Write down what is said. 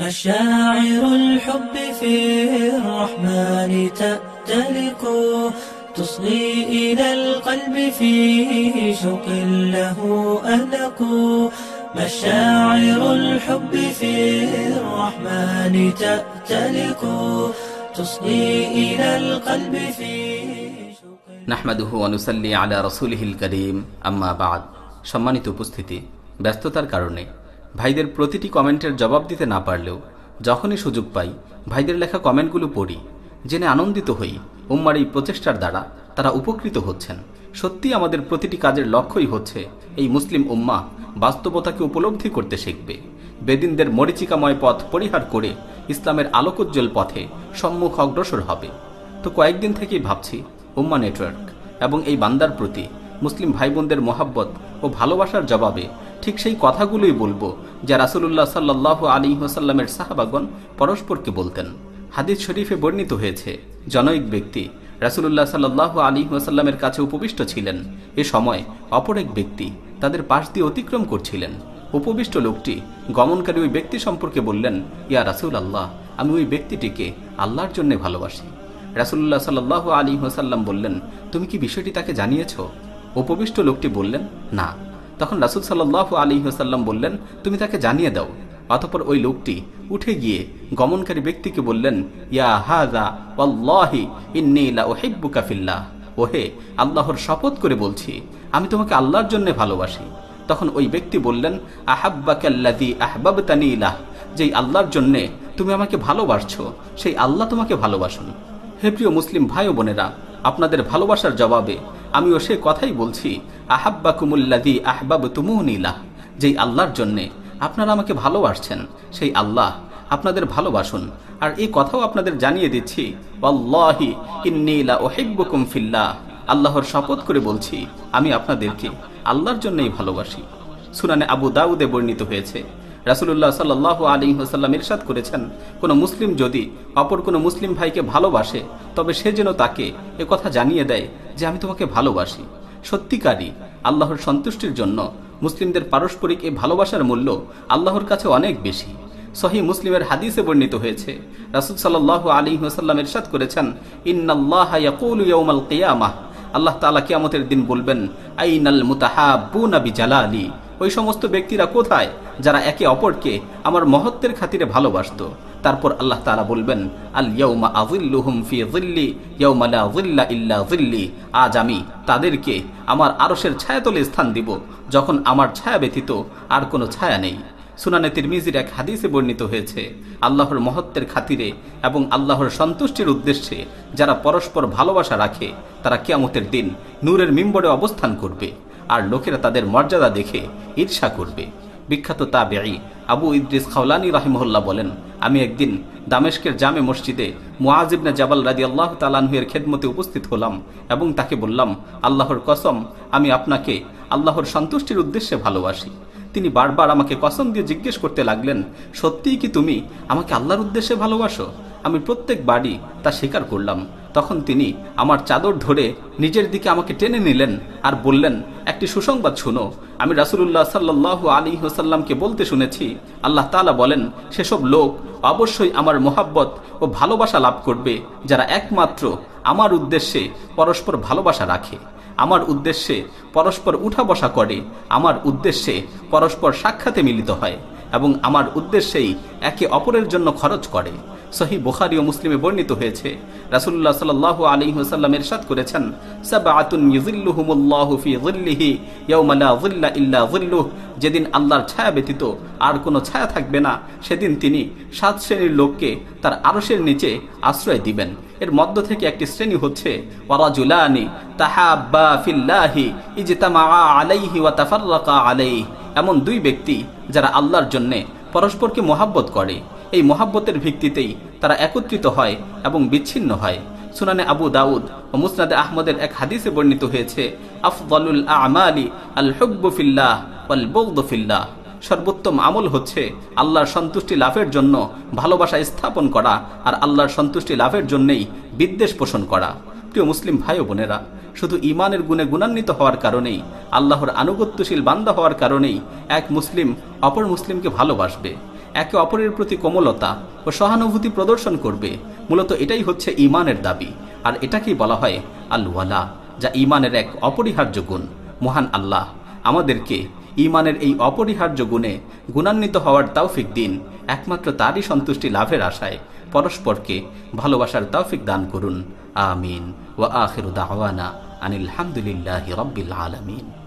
مشاعر الحب في الرحمن تأتلق تصغي إلى القلب فيه شوق له ألق مشاعر الحب في الرحمن تأتلق تصغي إلى القلب فيه شوق নাহমাদুহু অনুসাল্লি আলা রসুলহিল করিম আম্মা বাদ সম্মানিত উপস্থিতি ব্যস্ততার কারণে ভাইদের প্রতিটি কমেন্টের জবাব দিতে না পারলেও যখনই সুযোগ পাই, ভাইদের লেখা কমেন্টগুলো পড়ি, জেনে আনন্দিত হই, উম্মার এই প্রচেষ্টার দ্বারা তারা উপকৃত হচ্ছেন। সত্যি আমাদের প্রতিটি কাজের লক্ষ্যই হচ্ছে এই মুসলিম উম্মা বাস্তবতাকে উপলব্ধি করতে শিখবে। বেদিনদের মরিচিকাময় পথ পরিহার করে ইসলামের আলোকোজ্জ্বল পথে সম্মুখ অগ্রসর হবে। তো কয়েকদিন থেকেই ভাবছি, উম্মা নেটওয়ার্ক এবং এই বান্দার প্রতি মুসলিম ভাই বোনদের মোহাব্বত ও ভালোবাসার জবাবে ঠিক সেই কথাগুলোই বলব যা রাসুলুল্লাহ সাল্লাহ আলী ওসাল্লামের সাহাবাগন পরস্পরকে বলতেন। হাদিস শরীফে বর্ণিত হয়েছে, জনৈক ব্যক্তি রাসুলুল্লাহ সাল্লাহ আলী ওসাল্লামের কাছে উপবিষ্ট ছিলেন। এ সময় অপর এক ব্যক্তি তাদের পাশ দিয়ে অতিক্রম করছিলেন। উপবিষ্ট লোকটি গমনকারী ওই ব্যক্তি সম্পর্কে বললেন, ইয়া রাসুল আল্লাহ আমি ওই ব্যক্তিটিকে আল্লাহর জন্য ভালোবাসি। রাসুল্লাহ সাল্লাহ আলী হোসাল্লাম বললেন, তুমি কি বিষয়টি তাকে জানিয়েছ? উপবিষ্ট লোকটি বললেন, না। তখন রাসুল সাল্লাহ আলী হোসাল্লাম বললেন, তুমি তাকে জানিয়ে দাও। অতপর ওই লোকটি উঠে গিয়ে গমনকারী ব্যক্তিকে বললেন, ইয়া হাজা উহিব্বুকা ওহে, আল্লাহর শপথ করে বলছি, আমি তোমাকে আল্লাহর জন্য ভালোবাসি। তখন ওই ব্যক্তি বললেন আহাব্বাকাল্লাদি আহবাবতানি ইলাহ যেই আল্লাহর জন্যে তুমি আমাকে ভালোবাসছো, সেই আল্লাহ তোমাকে ভালোবাসুন। হে প্রিয় মুসলিম ভাই বোনেরা, আপনাদের ভালোবাসার জবাবে আমিও সে কথাই বলছি আহাব্বা কুমুল্লাদি আহবাব তুমুনিলাহ যেই আল্লাহর জন্যে আপনারা আমাকে ভালোবাসছেন, সেই আল্লাহ আপনাদের ভালোবাসুন। আর এই কথাও আপনাদের জানিয়ে দিচ্ছি আল্লাহি ইন্নিলা ওহিব্বুকুম ফিল্লাহ। আল্লাহর শপথ করে বলছি, আমি আপনাদেরকে আল্লাহর জন্যই ভালোবাসি। সুনানে আবু দাউদে বর্ণিত হয়েছে রাসুল্লাহ সাল্লাহ আলী হোসাল্লাম ইরশাদ করেছেন, কোনো মুসলিম যদি অপর কোনো মুসলিম ভাইকে ভালোবাসে, তবে সে যেন তাকে এ কথা জানিয়ে দেয় যে আমি তোমাকে ভালোবাসি। সত্যিকারই, আল্লাহর সন্তুষ্টির জন্য মুসলিমদের পারস্পরিক এই ভালোবাসার মূল্য আল্লাহর কাছে অনেক বেশি। সহি মুসলিমের হাদিসে বর্ণিত হয়েছে, রাসুল সাল্লাহ আলী হোসাল্লাম ইরশাদ করেছেন কিয়ামাহ। আল্লাহ তাআলা কিয়ামতের দিন বলবেন, আইনাল মুতাহাব্বুনা বিজালালি। ওই সমস্ত ব্যক্তিরা কোথায় যারা একে অপরকে আমার মহত্বের খাতিরে ভালোবাসত? তারপর আল্লাহ তাআলা বলবেন, আল ইয়াউমা আযিল্লুহুম ফি যিল্লি, ইয়াউমা লা যিল্লা ইল্লা যিল্লি। আজ আমি তাদেরকে আমার আরশের ছায়াতলে স্থান দিব, যখন আমার ছায়া ব্যতীত আর কোনো ছায়া নেই। সুনানে তিরমিজির এক হাদিসে বর্ণিত হয়েছে, আল্লাহর মহত্বের খাতিরে এবং আল্লাহর সন্তুষ্টির উদ্দেশ্যে যারা পরস্পর ভালোবাসা রাখে, তারা কেয়ামতের দিন নূরের মিম্বরে অবস্থান করবে। আর লোকেরা তাদের মর্যাদা দেখে ঈর্ষা করবে। বিখ্যাত তা বেড়ি আবু ইদ্রিস খাওলানি রাহিমহল্লা বলেন, আমি একদিন দামেশকের জামে মসজিদে মুআজিবনে জাবাল রাজি আল্লাহ তালানহুয়ের খেদমতে উপস্থিত হলাম এবং তাকে বললাম, আল্লাহর কসম, আমি আপনাকে আল্লাহর সন্তুষ্টির উদ্দেশ্যে ভালোবাসি। তিনি বারবার আমাকে কসম দিয়ে জিজ্ঞেস করতে লাগলেন, সত্যিই কি তুমি আমাকে আল্লাহর উদ্দেশ্যে ভালোবাসো? আমি প্রত্যেক বাড়ি তা স্বীকার করলাম। তখন তিনি আমার চাদর ধরে নিজের দিকে আমাকে টেনে নিলেন আর বললেন, একটি সুসংবাদ শুনো। আমি রাসুলুল্লাহ সাল্লাহ আলী হোসাল্লামকে বলতে শুনেছি, আল্লাহ তালা বলেন, সেসব লোক অবশ্যই আমার মোহাব্বত ও ভালোবাসা লাভ করবে, যারা একমাত্র আমার উদ্দেশ্যে পরস্পর ভালোবাসা রাখে। আমার উদ্দেশ্যে পরস্পর উঠা বসা করে, আমার উদ্দেশ্যে পরস্পর সাক্ষাতে মিলিত হয় এবং আমার উদ্দেশ্যেই একে অপরের জন্য খরচ করে। সহি বুখারি ও মুসলিমে বর্ণিত হয়েছে। রাসুল্লাহ সাল আলী হুসাল্লাম এরশাদ করেছেন যেদিন আল্লাহর ছায়া ব্যতীত আর কোনো ছায়া থাকবে না, সেদিন তিনি সাত শ্রেণির লোককে তার আরশের নিচে আশ্রয় দিবেন। এর মধ্য থেকে একটি শ্রেণি হচ্ছে ফিল্লাহি আলাইহি আলাইহি। এমন দুই ব্যক্তি যারা আল্লাহর জন্যে পরস্পরকে মোহাব্বত করে। এই মোহাব্বতের ভিত্তিতেই তারা একত্রিত হয় এবং বিচ্ছিন্ন হয়। সুনানে আবু দাউদ ও মুসনাদে আহমদের এক হাদিসে বর্ণিত হয়েছে, আফদলুল আমালি আল হব্বু ফিল্লাহ। ওয়াল সর্বোত্তম আমল হচ্ছে আল্লাহর সন্তুষ্টি লাভের জন্য ভালোবাসা স্থাপন করা আর আল্লাহর সন্তুষ্টি লাভের জন্যই বিদ্বেষ পোষণ করা। প্রিয় মুসলিম ভাই বোনেরা, শুধু ইমানের গুণে গুণান্বিত হওয়ার কারণেই, আল্লাহর আনুগত্যশীল বান্দা হওয়ার কারণেই এক মুসলিম অপর মুসলিমকে ভালোবাসবে। একে অপরের প্রতি কোমলতা ও সহানুভূতি প্রদর্শন করবে। মূলত এটাই হচ্ছে ইমানের দাবি। আর এটাকেই বলা হয় আল ওয়ালা যা ইমানের এক অপরিহার্য গুণ। মহান আল্লাহ, আমাদেরকে ইমানের এই অপরিহার্য গুণে গুণান্বিত হওয়ার তাওফিক দিন। একমাত্র তারই সন্তুষ্টি লাভের আশায় পরস্পরকে ভালোবাসার তাওফিক দান করুন। আমিন। ওয়া আখিরু দাওয়ানা আনিল হামদুলিল্লাহি আলামিন।